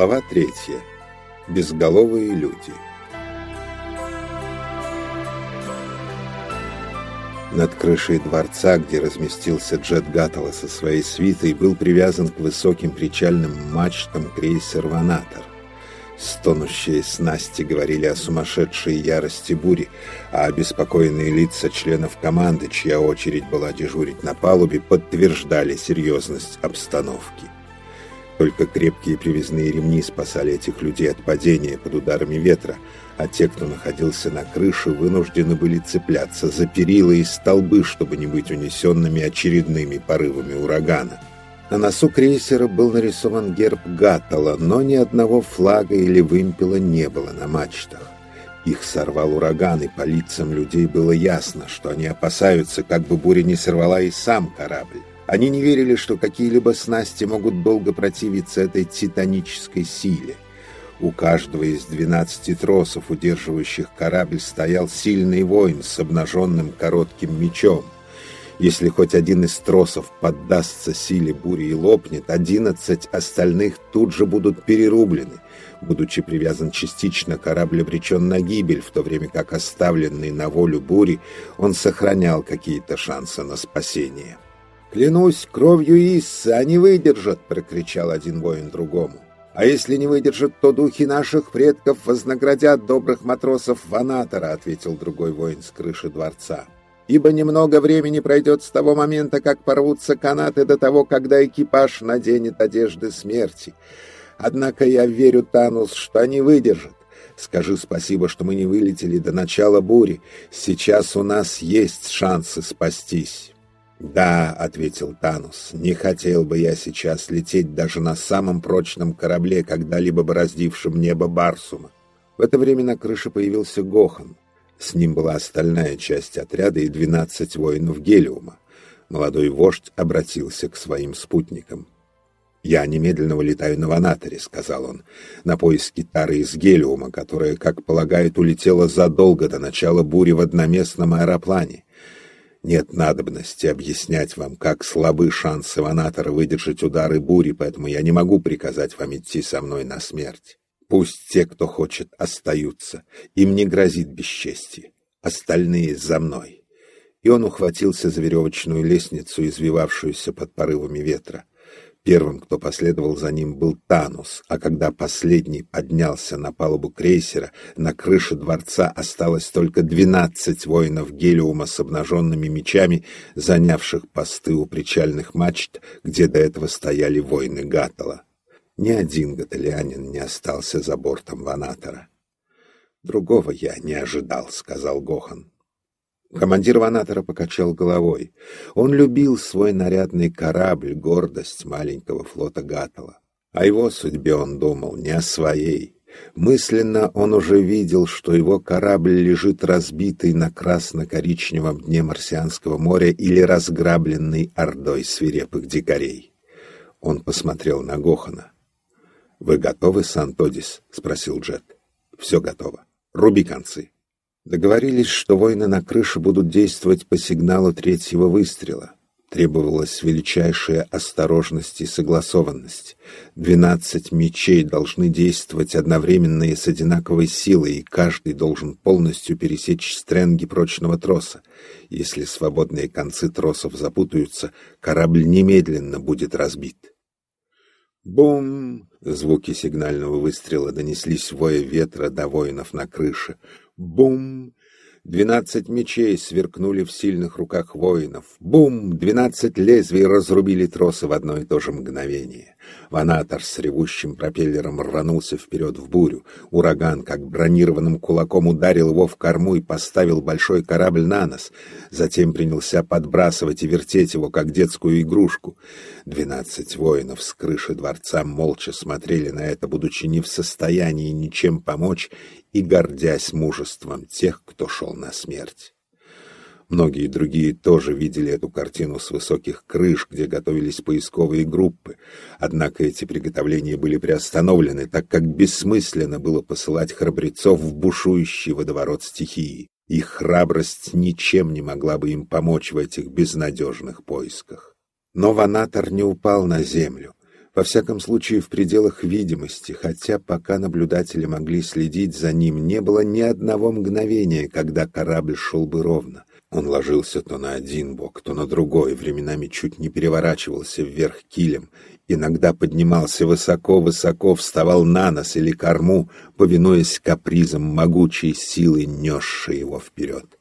Глава третья. Безголовые люди. Над крышей дворца, где разместился Джет Гаттела со своей свитой, был привязан к высоким причальным мачтам крейсер «Ванатор». Стонущие снасти говорили о сумасшедшей ярости бури, а обеспокоенные лица членов команды, чья очередь была дежурить на палубе, подтверждали серьезность обстановки. Только крепкие привязные ремни спасали этих людей от падения под ударами ветра, а те, кто находился на крыше, вынуждены были цепляться за перила и столбы, чтобы не быть унесенными очередными порывами урагана. На носу крейсера был нарисован герб Гаттала, но ни одного флага или вымпела не было на мачтах. Их сорвал ураган, и по лицам людей было ясно, что они опасаются, как бы буря не сорвала и сам корабль. Они не верили, что какие-либо снасти могут долго противиться этой титанической силе. У каждого из двенадцати тросов, удерживающих корабль, стоял сильный воин с обнаженным коротким мечом — если хоть один из тросов поддастся силе бури и лопнет, одиннадцать остальных тут же будут перерублены. Будучи привязан частично, корабль обречен на гибель, в то время как оставленный на волю бури, он сохранял какие-то шансы на спасение. «Клянусь кровью Иссы, они выдержат!» — прокричал один воин другому. «А если не выдержат, то духи наших предков вознаградят добрых матросов Ванатора», — ответил другой воин с крыши дворца ибо немного времени пройдет с того момента, как порвутся канаты до того, когда экипаж наденет одежды смерти. Однако я верю, Танус, что они выдержат. Скажи спасибо, что мы не вылетели до начала бури. Сейчас у нас есть шансы спастись. «Да», — ответил Танус, — «не хотел бы я сейчас лететь даже на самом прочном корабле, когда-либо бороздившем небо Барсума». В это время на крыше появился Гохан. С ним была остальная часть отряда и двенадцать воинов Гелиума. Молодой вождь обратился к своим спутникам. «Я немедленно вылетаю на Ванаторе», — сказал он, — «на поиски Тары из Гелиума, которая, как полагают, улетела задолго до начала бури в одноместном аэроплане. Нет надобности объяснять вам, как слабы шансы Ванатора выдержать удары бури, поэтому я не могу приказать вам идти со мной на смерть. Пусть те, кто хочет, остаются. Им не грозит бесчестие. Остальные за мной. И он ухватился за веревочную лестницу, извивавшуюся под порывами ветра. Первым, кто последовал за ним, был Танус, а когда последний поднялся на палубу крейсера, на крыше дворца осталось только двенадцать воинов Гелиума с обнаженными мечами, занявших посты у причальных мачт, где до этого стояли воины Гатала. Ни один гаталианин не остался за бортом Ванатора. «Другого я не ожидал», — сказал Гохан. Командир Ванатора покачал головой. Он любил свой нарядный корабль, гордость маленького флота Гатала. О его судьбе он думал, не о своей. Мысленно он уже видел, что его корабль лежит разбитый на красно-коричневом дне Марсианского моря или разграбленный ордой свирепых дикарей. Он посмотрел на Гохана. «Вы готовы, Сантодис?» — спросил Джет. «Все готово. Руби концы». Договорились, что воины на крыше будут действовать по сигналу третьего выстрела. Требовалась величайшая осторожность и согласованность. Двенадцать мечей должны действовать одновременно и с одинаковой силой, и каждый должен полностью пересечь стренги прочного троса. Если свободные концы тросов запутаются, корабль немедленно будет разбит. Бум! Звуки сигнального выстрела донеслись воя ветра до воинов на крыше. Бум! Двенадцать мечей сверкнули в сильных руках воинов. Бум! Двенадцать лезвий разрубили тросы в одно и то же мгновение. Ванатор с ревущим пропеллером рванулся вперед в бурю. Ураган, как бронированным кулаком, ударил его в корму и поставил большой корабль на нос. Затем принялся подбрасывать и вертеть его, как детскую игрушку. Двенадцать воинов с крыши дворца молча смотрели на это, будучи не в состоянии ничем помочь и гордясь мужеством тех, кто шел на смерть. Многие другие тоже видели эту картину с высоких крыш, где готовились поисковые группы. Однако эти приготовления были приостановлены, так как бессмысленно было посылать храбрецов в бушующий водоворот стихии. Их храбрость ничем не могла бы им помочь в этих безнадежных поисках. Но Ванатор не упал на землю. Во всяком случае, в пределах видимости, хотя пока наблюдатели могли следить за ним, не было ни одного мгновения, когда корабль шел бы ровно. Он ложился то на один бок, то на другой, временами чуть не переворачивался вверх килем, иногда поднимался высоко-высоко, вставал на нос или корму, повинуясь капризам могучей силы, несшей его вперед.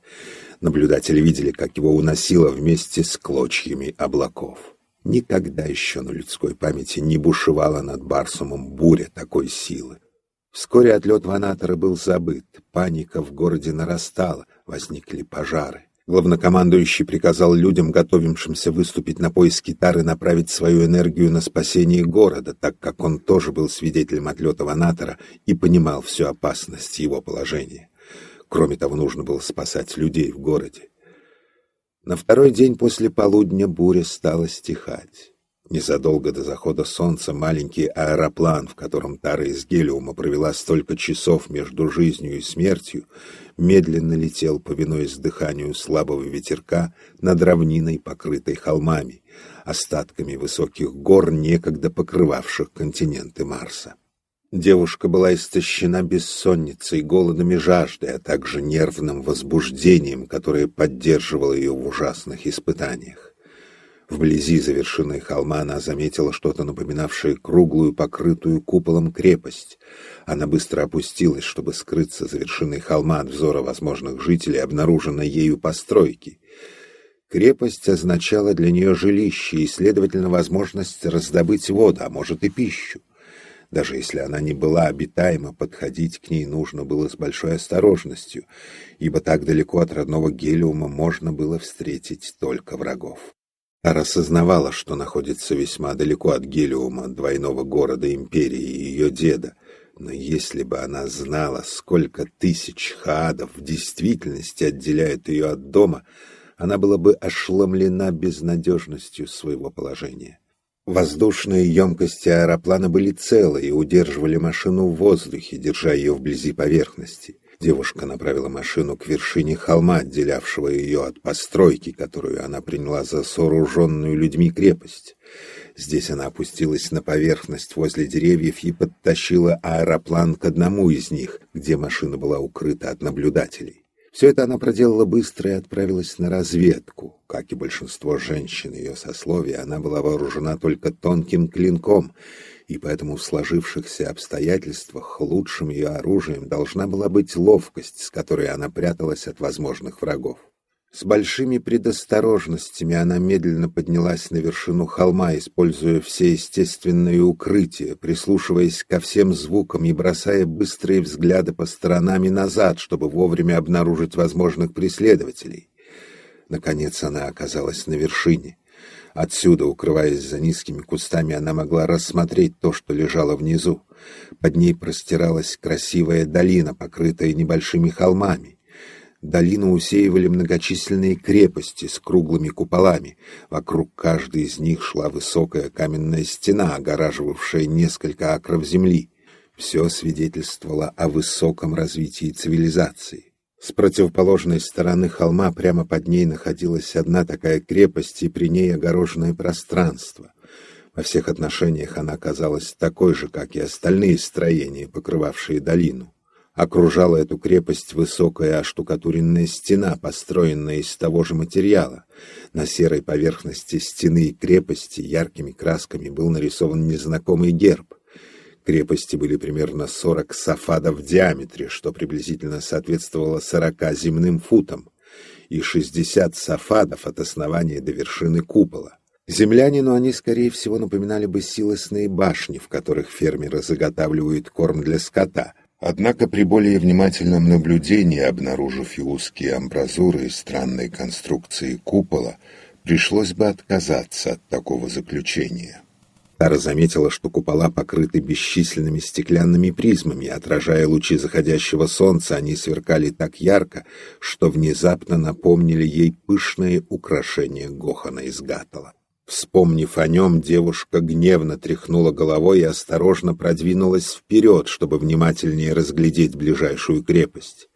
Наблюдатели видели, как его уносило вместе с клочьями облаков. Никогда еще на людской памяти не бушевала над Барсумом буря такой силы. Вскоре отлет Ванатора был забыт, паника в городе нарастала, возникли пожары. Главнокомандующий приказал людям, готовившимся выступить на поиски Тары, направить свою энергию на спасение города, так как он тоже был свидетелем отлета Ванатора и понимал всю опасность его положения. Кроме того, нужно было спасать людей в городе. На второй день после полудня буря стала стихать. Незадолго до захода солнца маленький аэроплан, в котором Тара из Гелиума провела столько часов между жизнью и смертью, медленно летел, повинуясь дыханию слабого ветерка, над равниной, покрытой холмами, остатками высоких гор, некогда покрывавших континенты Марса. Девушка была истощена бессонницей, голодом и жаждой, а также нервным возбуждением, которое поддерживало ее в ужасных испытаниях. Вблизи за вершиной холма она заметила что-то напоминавшее круглую, покрытую куполом крепость. Она быстро опустилась, чтобы скрыться за вершиной холма от взора возможных жителей, обнаруженной ею постройки. Крепость означала для нее жилище и, следовательно, возможность раздобыть воду, а может и пищу. Даже если она не была обитаема, подходить к ней нужно было с большой осторожностью, ибо так далеко от родного Гелиума можно было встретить только врагов. Ара осознавала, что находится весьма далеко от Гелиума, двойного города империи и ее деда, но если бы она знала, сколько тысяч хаадов в действительности отделяют ее от дома, она была бы ошеломлена безнадежностью своего положения. Воздушные емкости аэроплана были целы и удерживали машину в воздухе, держа ее вблизи поверхности. Девушка направила машину к вершине холма, отделявшего ее от постройки, которую она приняла за сооруженную людьми крепость. Здесь она опустилась на поверхность возле деревьев и подтащила аэроплан к одному из них, где машина была укрыта от наблюдателей. Все это она проделала быстро и отправилась на разведку. Как и большинство женщин ее сословия, она была вооружена только тонким клинком — и поэтому в сложившихся обстоятельствах лучшим ее оружием должна была быть ловкость, с которой она пряталась от возможных врагов. С большими предосторожностями она медленно поднялась на вершину холма, используя все естественные укрытия, прислушиваясь ко всем звукам и бросая быстрые взгляды по сторонам и назад, чтобы вовремя обнаружить возможных преследователей. Наконец она оказалась на вершине. Отсюда, укрываясь за низкими кустами, она могла рассмотреть то, что лежало внизу. Под ней простиралась красивая долина, покрытая небольшими холмами. Долину усеивали многочисленные крепости с круглыми куполами. Вокруг каждой из них шла высокая каменная стена, огораживавшая несколько акров земли. Все свидетельствовало о высоком развитии цивилизации. С противоположной стороны холма прямо под ней находилась одна такая крепость и при ней огороженное пространство. Во всех отношениях она казалась такой же, как и остальные строения, покрывавшие долину. Окружала эту крепость высокая оштукатуренная стена, построенная из того же материала. На серой поверхности стены и крепости яркими красками был нарисован незнакомый герб. Крепости были примерно 40 сафадов в диаметре, что приблизительно соответствовало 40 земным футам, и 60 сафадов от основания до вершины купола. Землянину они, скорее всего, напоминали бы силосные башни, в которых фермеры заготавливают корм для скота. Однако при более внимательном наблюдении, обнаружив и узкие амбразуры и странные конструкции купола, пришлось бы отказаться от такого заключения. Тара заметила, что купола покрыты бесчисленными стеклянными призмами, отражая лучи заходящего солнца, они сверкали так ярко, что внезапно напомнили ей пышные украшения Гохана из Гатала. Вспомнив о нем, девушка гневно тряхнула головой и осторожно продвинулась вперед, чтобы внимательнее разглядеть ближайшую крепость.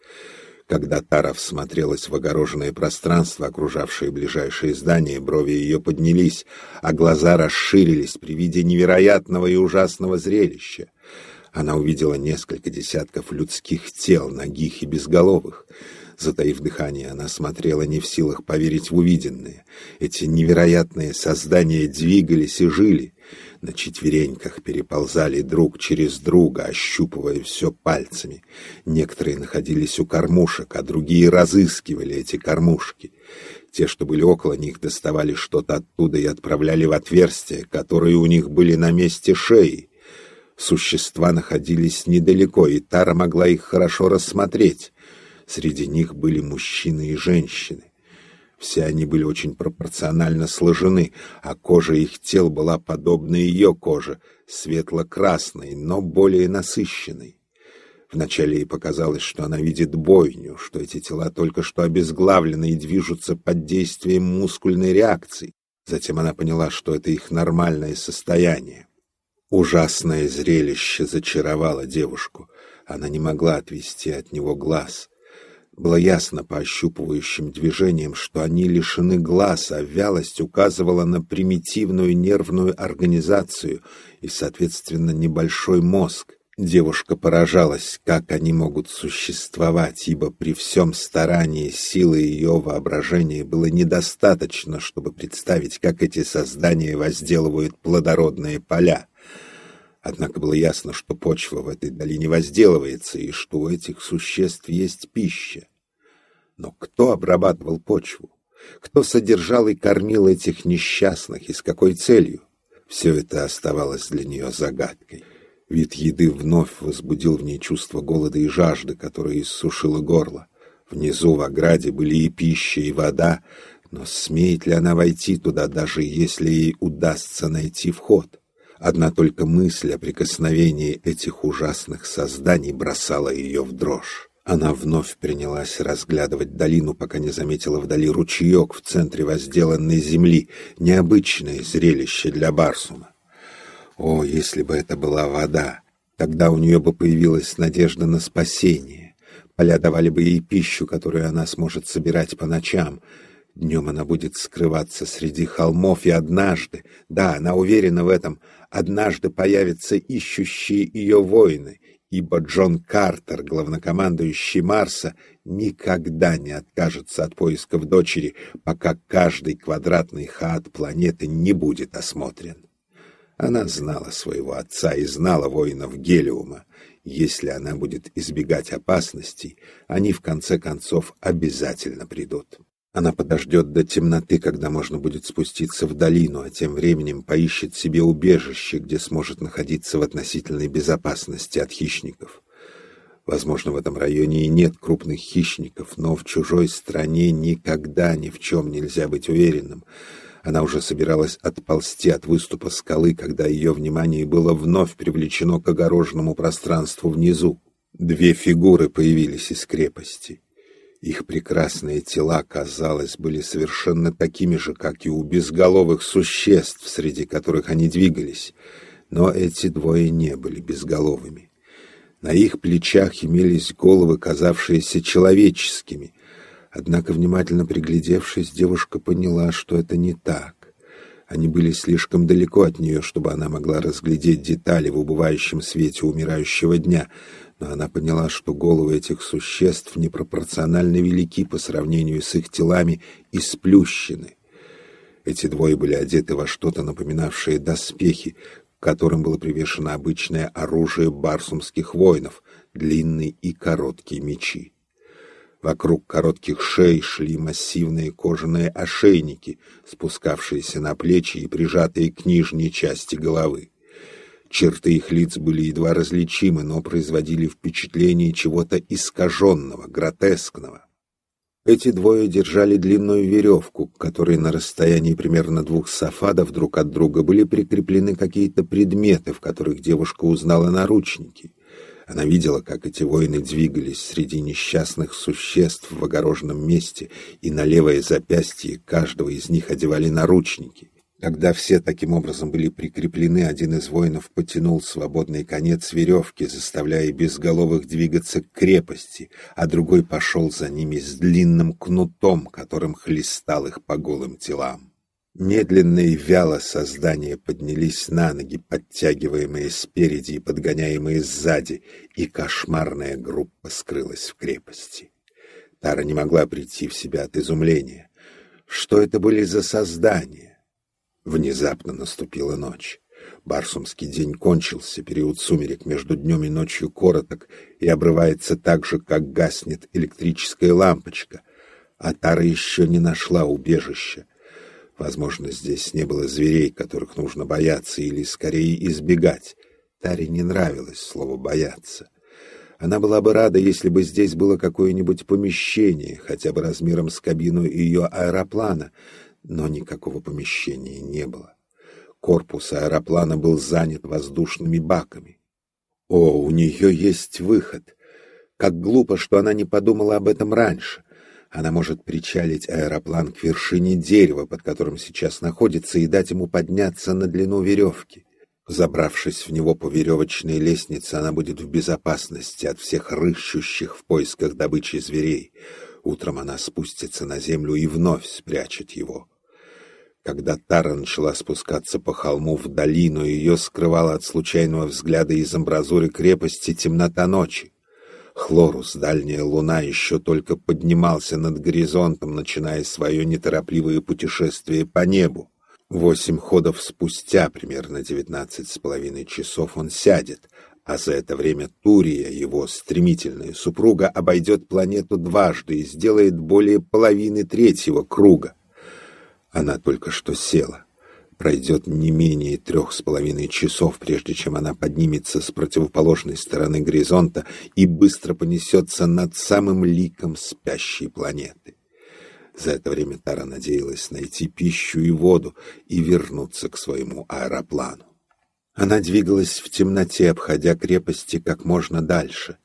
Когда Тара всмотрелась в огороженное пространство, окружавшее ближайшие здания, брови ее поднялись, а глаза расширились при виде невероятного и ужасного зрелища. Она увидела несколько десятков людских тел, ногих и безголовых. Затаив дыхание, она смотрела не в силах поверить в увиденное. Эти невероятные создания двигались и жили на четвереньках переползали друг через друга, ощупывая все пальцами. Некоторые находились у кормушек, а другие разыскивали эти кормушки. Те, что были около них, доставали что-то оттуда и отправляли в отверстия, которые у них были на месте шеи. Существа находились недалеко, и Тара могла их хорошо рассмотреть. Среди них были мужчины и женщины. Все они были очень пропорционально сложены, а кожа их тел была подобна ее коже, светло-красной, но более насыщенной. Вначале ей показалось, что она видит бойню, что эти тела только что обезглавлены и движутся под действием мускульной реакции. Затем она поняла, что это их нормальное состояние. Ужасное зрелище зачаровало девушку. Она не могла отвести от него глаз. Было ясно по ощупывающим движениям, что они лишены глаз, а вялость указывала на примитивную нервную организацию и, соответственно, небольшой мозг. Девушка поражалась, как они могут существовать, ибо при всем старании силы ее воображения было недостаточно, чтобы представить, как эти создания возделывают плодородные поля. Однако было ясно, что почва в этой долине возделывается и что у этих существ есть пища. Но кто обрабатывал почву? Кто содержал и кормил этих несчастных и с какой целью? Все это оставалось для нее загадкой. Вид еды вновь возбудил в ней чувство голода и жажды, которое иссушило горло. Внизу в ограде были и пища, и вода, но смеет ли она войти туда, даже если ей удастся найти вход? Одна только мысль о прикосновении этих ужасных созданий бросала ее в дрожь. Она вновь принялась разглядывать долину, пока не заметила вдали ручеек в центре возделанной земли, необычное зрелище для Барсума. О, если бы это была вода! Тогда у нее бы появилась надежда на спасение. Поля давали бы ей пищу, которую она сможет собирать по ночам — Днем она будет скрываться среди холмов, и однажды, да, она уверена в этом, однажды появятся ищущие ее воины, ибо Джон Картер, главнокомандующий Марса, никогда не откажется от поисков дочери, пока каждый квадратный хаат планеты не будет осмотрен. Она знала своего отца и знала воинов Гелиума. Если она будет избегать опасностей, они в конце концов обязательно придут. Она подождет до темноты, когда можно будет спуститься в долину, а тем временем поищет себе убежище, где сможет находиться в относительной безопасности от хищников. Возможно, в этом районе и нет крупных хищников, но в чужой стране никогда ни в чем нельзя быть уверенным. Она уже собиралась отползти от выступа скалы, когда ее внимание было вновь привлечено к огороженному пространству внизу. Две фигуры появились из крепости. Их прекрасные тела, казалось, были совершенно такими же, как и у безголовых существ, среди которых они двигались. Но эти двое не были безголовыми. На их плечах имелись головы, казавшиеся человеческими. Однако, внимательно приглядевшись, девушка поняла, что это не так. Они были слишком далеко от нее, чтобы она могла разглядеть детали в убывающем свете умирающего дня — но она поняла, что головы этих существ непропорционально велики по сравнению с их телами и сплющены. Эти двое были одеты во что-то напоминавшее доспехи, к которым было привешено обычное оружие барсумских воинов, длинные и короткие мечи. Вокруг коротких шей шли массивные кожаные ошейники, спускавшиеся на плечи и прижатые к нижней части головы. Черты их лиц были едва различимы, но производили впечатление чего-то искаженного, гротескного. Эти двое держали длинную веревку, к которой на расстоянии примерно двух сафадов друг от друга были прикреплены какие-то предметы, в которых девушка узнала наручники. Она видела, как эти воины двигались среди несчастных существ в огороженном месте, и на левое запястье каждого из них одевали наручники. Когда все таким образом были прикреплены, один из воинов потянул свободный конец веревки, заставляя безголовых двигаться к крепости, а другой пошел за ними с длинным кнутом, которым хлестал их по голым телам. Медленно и вяло создания поднялись на ноги, подтягиваемые спереди и подгоняемые сзади, и кошмарная группа скрылась в крепости. Тара не могла прийти в себя от изумления. Что это были за создания? Внезапно наступила ночь. Барсумский день кончился, период сумерек между днем и ночью короток и обрывается так же, как гаснет электрическая лампочка, а Тара еще не нашла убежища. Возможно, здесь не было зверей, которых нужно бояться или, скорее, избегать. Таре не нравилось слово «бояться». Она была бы рада, если бы здесь было какое-нибудь помещение, хотя бы размером с кабину ее аэроплана, но никакого помещения не было. Корпус аэроплана был занят воздушными баками. О, у нее есть выход. Как глупо, что она не подумала об этом раньше. Она может причалить аэроплан к вершине дерева, под которым сейчас находится, и дать ему подняться на длину веревки. Забравшись в него по веревочной лестнице, она будет в безопасности от всех рыщущих в поисках добычи зверей. Утром она спустится на землю и вновь спрячет его. Когда Тара начала спускаться по холму в долину, ее скрывала от случайного взгляда из амбразуры крепости темнота ночи. Хлорус, дальняя луна, еще только поднимался над горизонтом, начиная свое неторопливое путешествие по небу. Восемь ходов спустя, примерно девятнадцать с половиной часов, он сядет, а за это время Турия, его стремительная супруга, обойдет планету дважды и сделает более половины третьего круга. Она только что села. Пройдет не менее трех с половиной часов, прежде чем она поднимется с противоположной стороны горизонта и быстро понесется над самым ликом спящей планеты. За это время Тара надеялась найти пищу и воду и вернуться к своему аэроплану. Она двигалась в темноте, обходя крепости как можно дальше.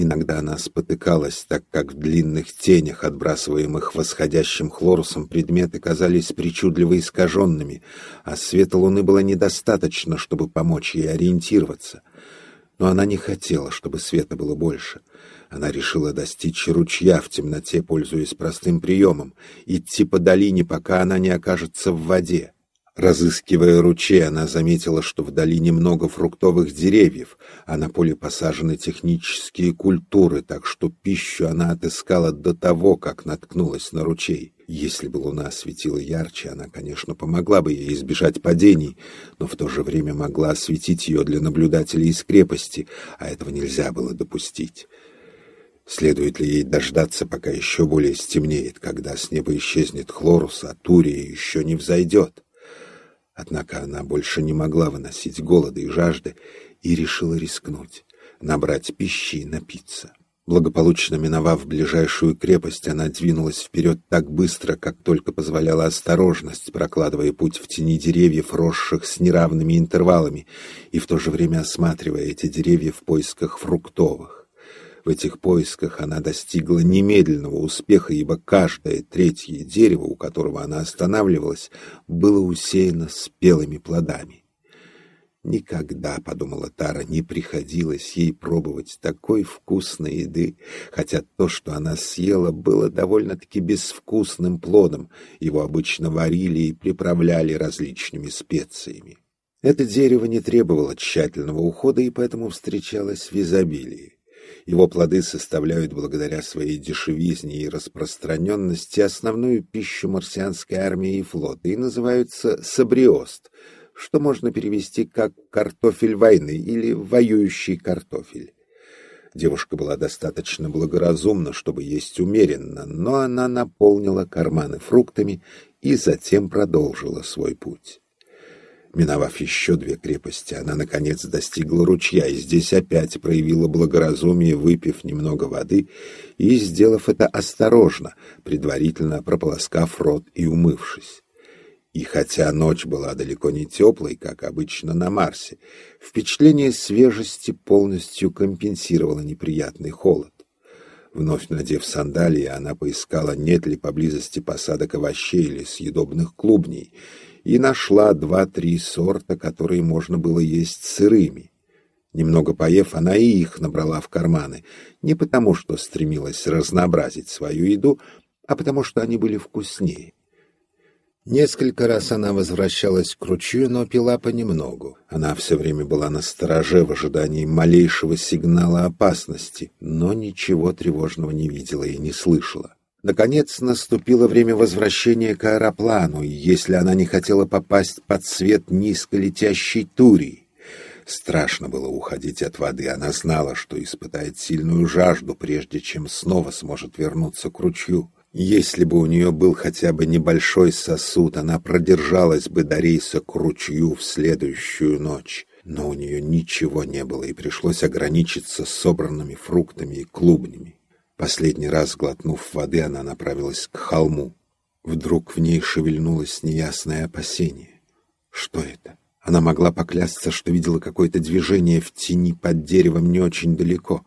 Иногда она спотыкалась, так как в длинных тенях, отбрасываемых восходящим хлорусом, предметы казались причудливо искаженными, а света луны было недостаточно, чтобы помочь ей ориентироваться. Но она не хотела, чтобы света было больше. Она решила достичь ручья в темноте, пользуясь простым приемом, идти по долине, пока она не окажется в воде. Разыскивая ручей, она заметила, что в долине много фруктовых деревьев, а на поле посажены технические культуры, так что пищу она отыскала до того, как наткнулась на ручей. Если бы луна светила ярче, она, конечно, помогла бы ей избежать падений, но в то же время могла осветить ее для наблюдателей из крепости, а этого нельзя было допустить. Следует ли ей дождаться, пока еще более стемнеет, когда с неба исчезнет Хлорус, а Турия еще не взойдет? Однако она больше не могла выносить голода и жажды и решила рискнуть, набрать пищи и напиться. Благополучно миновав ближайшую крепость, она двинулась вперед так быстро, как только позволяла осторожность, прокладывая путь в тени деревьев, росших с неравными интервалами, и в то же время осматривая эти деревья в поисках фруктовых. В этих поисках она достигла немедленного успеха, ибо каждое третье дерево, у которого она останавливалась, было усеяно спелыми плодами. Никогда, — подумала Тара, — не приходилось ей пробовать такой вкусной еды, хотя то, что она съела, было довольно-таки безвкусным плодом, его обычно варили и приправляли различными специями. Это дерево не требовало тщательного ухода и поэтому встречалось в изобилии. Его плоды составляют благодаря своей дешевизне и распространенности основную пищу марсианской армии и флота и называются сабриост, что можно перевести как «картофель войны» или «воюющий картофель». Девушка была достаточно благоразумна, чтобы есть умеренно, но она наполнила карманы фруктами и затем продолжила свой путь. Миновав еще две крепости, она, наконец, достигла ручья, и здесь опять проявила благоразумие, выпив немного воды и сделав это осторожно, предварительно прополоскав рот и умывшись. И хотя ночь была далеко не теплой, как обычно на Марсе, впечатление свежести полностью компенсировало неприятный холод. Вновь надев сандалии, она поискала, нет ли поблизости посадок овощей или съедобных клубней — и нашла два-три сорта, которые можно было есть сырыми. Немного поев, она и их набрала в карманы, не потому что стремилась разнообразить свою еду, а потому что они были вкуснее. Несколько раз она возвращалась к ручью, но пила понемногу. Она все время была на стороже в ожидании малейшего сигнала опасности, но ничего тревожного не видела и не слышала. Наконец наступило время возвращения к аэроплану, если она не хотела попасть под свет низко летящей турии. Страшно было уходить от воды, она знала, что испытает сильную жажду, прежде чем снова сможет вернуться к ручью. Если бы у нее был хотя бы небольшой сосуд, она продержалась бы до рейса к ручью в следующую ночь. Но у нее ничего не было, и пришлось ограничиться собранными фруктами и клубнями. Последний раз, глотнув воды, она направилась к холму. Вдруг в ней шевельнулось неясное опасение. Что это? Она могла поклясться, что видела какое-то движение в тени под деревом не очень далеко.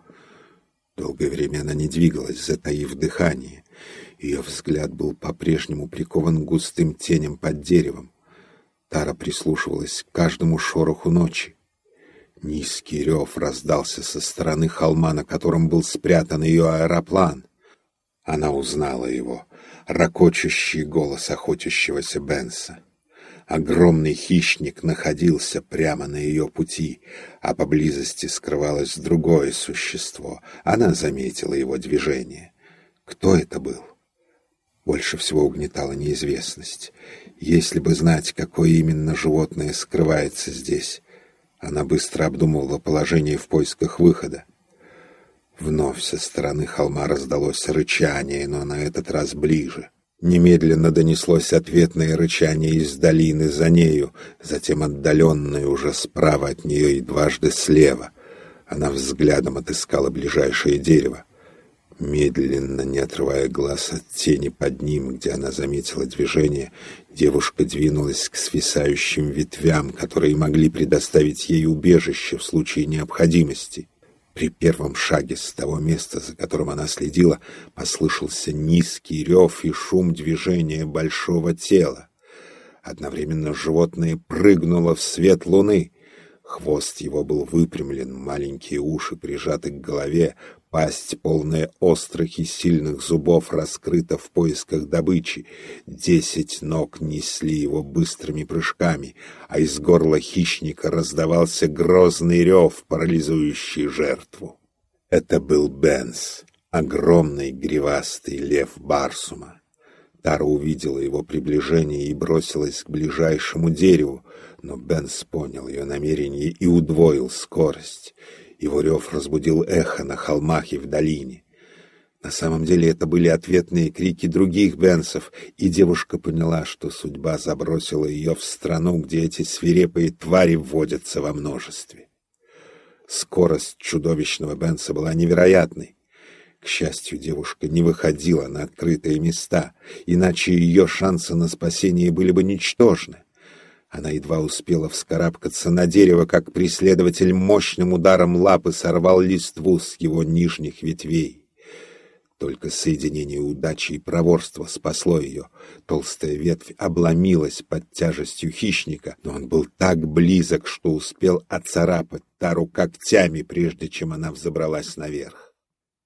Долгое время она не двигалась, затаив дыхание. Ее взгляд был по-прежнему прикован густым тенем под деревом. Тара прислушивалась к каждому шороху ночи. Низкий рев раздался со стороны холма, на котором был спрятан ее аэроплан. Она узнала его, ракочущий голос охотящегося Бенса. Огромный хищник находился прямо на ее пути, а поблизости скрывалось другое существо. Она заметила его движение. Кто это был? Больше всего угнетала неизвестность. Если бы знать, какое именно животное скрывается здесь, она быстро обдумывала положение в поисках выхода. Вновь со стороны холма раздалось рычание, но на этот раз ближе. Немедленно донеслось ответное рычание из долины за нею, затем отдаленное уже справа от нее и дважды слева. Она взглядом отыскала ближайшее дерево. Медленно, не отрывая глаз от тени под ним, где она заметила движение, девушка двинулась к свисающим ветвям, которые могли предоставить ей убежище в случае необходимости. При первом шаге с того места, за которым она следила, послышался низкий рев и шум движения большого тела. Одновременно животное прыгнуло в свет луны. Хвост его был выпрямлен, маленькие уши прижаты к голове, Пасть, полная острых и сильных зубов, раскрыта в поисках добычи. Десять ног несли его быстрыми прыжками, а из горла хищника раздавался грозный рев, парализующий жертву. Это был Бенс, огромный гривастый лев Барсума. Тара увидела его приближение и бросилась к ближайшему дереву, но Бенс понял ее намерение и удвоил скорость. Его рев разбудил эхо на холмах и в долине. На самом деле это были ответные крики других бенсов, и девушка поняла, что судьба забросила ее в страну, где эти свирепые твари вводятся во множестве. Скорость чудовищного бенса была невероятной. К счастью, девушка не выходила на открытые места, иначе ее шансы на спасение были бы ничтожны. Она едва успела вскарабкаться на дерево, как преследователь мощным ударом лапы сорвал листву с его нижних ветвей. Только соединение удачи и проворства спасло ее. Толстая ветвь обломилась под тяжестью хищника, но он был так близок, что успел оцарапать Тару когтями, прежде чем она взобралась наверх.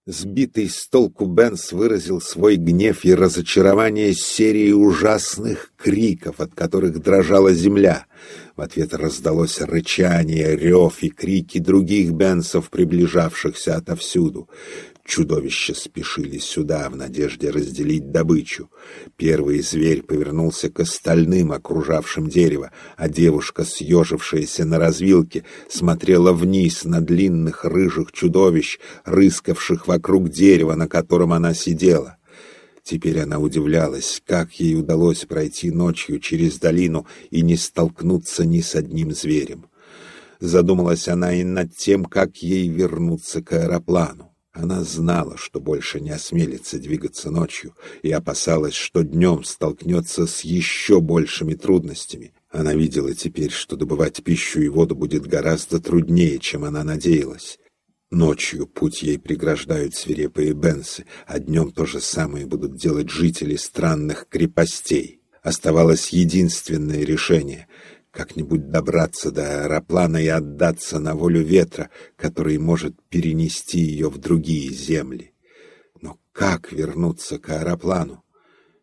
Сбитый с толку Бенс выразил свой гнев и разочарование серией ужасных криков, от которых дрожала земля. В ответ раздалось рычание, рев и крики других Бенсов, приближавшихся отовсюду. Чудовища спешили сюда в надежде разделить добычу. Первый зверь повернулся к остальным, окружавшим дерево, а девушка, съежившаяся на развилке, смотрела вниз на длинных рыжих чудовищ, рыскавших вокруг дерева, на котором она сидела. Теперь она удивлялась, как ей удалось пройти ночью через долину и не столкнуться ни с одним зверем. Задумалась она и над тем, как ей вернуться к аэроплану. Она знала, что больше не осмелится двигаться ночью, и опасалась, что днем столкнется с еще большими трудностями. Она видела теперь, что добывать пищу и воду будет гораздо труднее, чем она надеялась. Ночью путь ей преграждают свирепые бенсы, а днем то же самое будут делать жители странных крепостей. Оставалось единственное решение — как-нибудь добраться до аэроплана и отдаться на волю ветра, который может перенести ее в другие земли. Но как вернуться к аэроплану?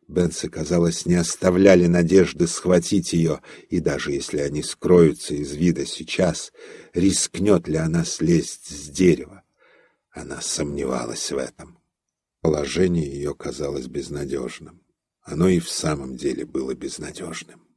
Бенсы, казалось, не оставляли надежды схватить ее, и даже если они скроются из вида сейчас, рискнет ли она слезть с дерева? Она сомневалась в этом. Положение ее казалось безнадежным. Оно и в самом деле было безнадежным.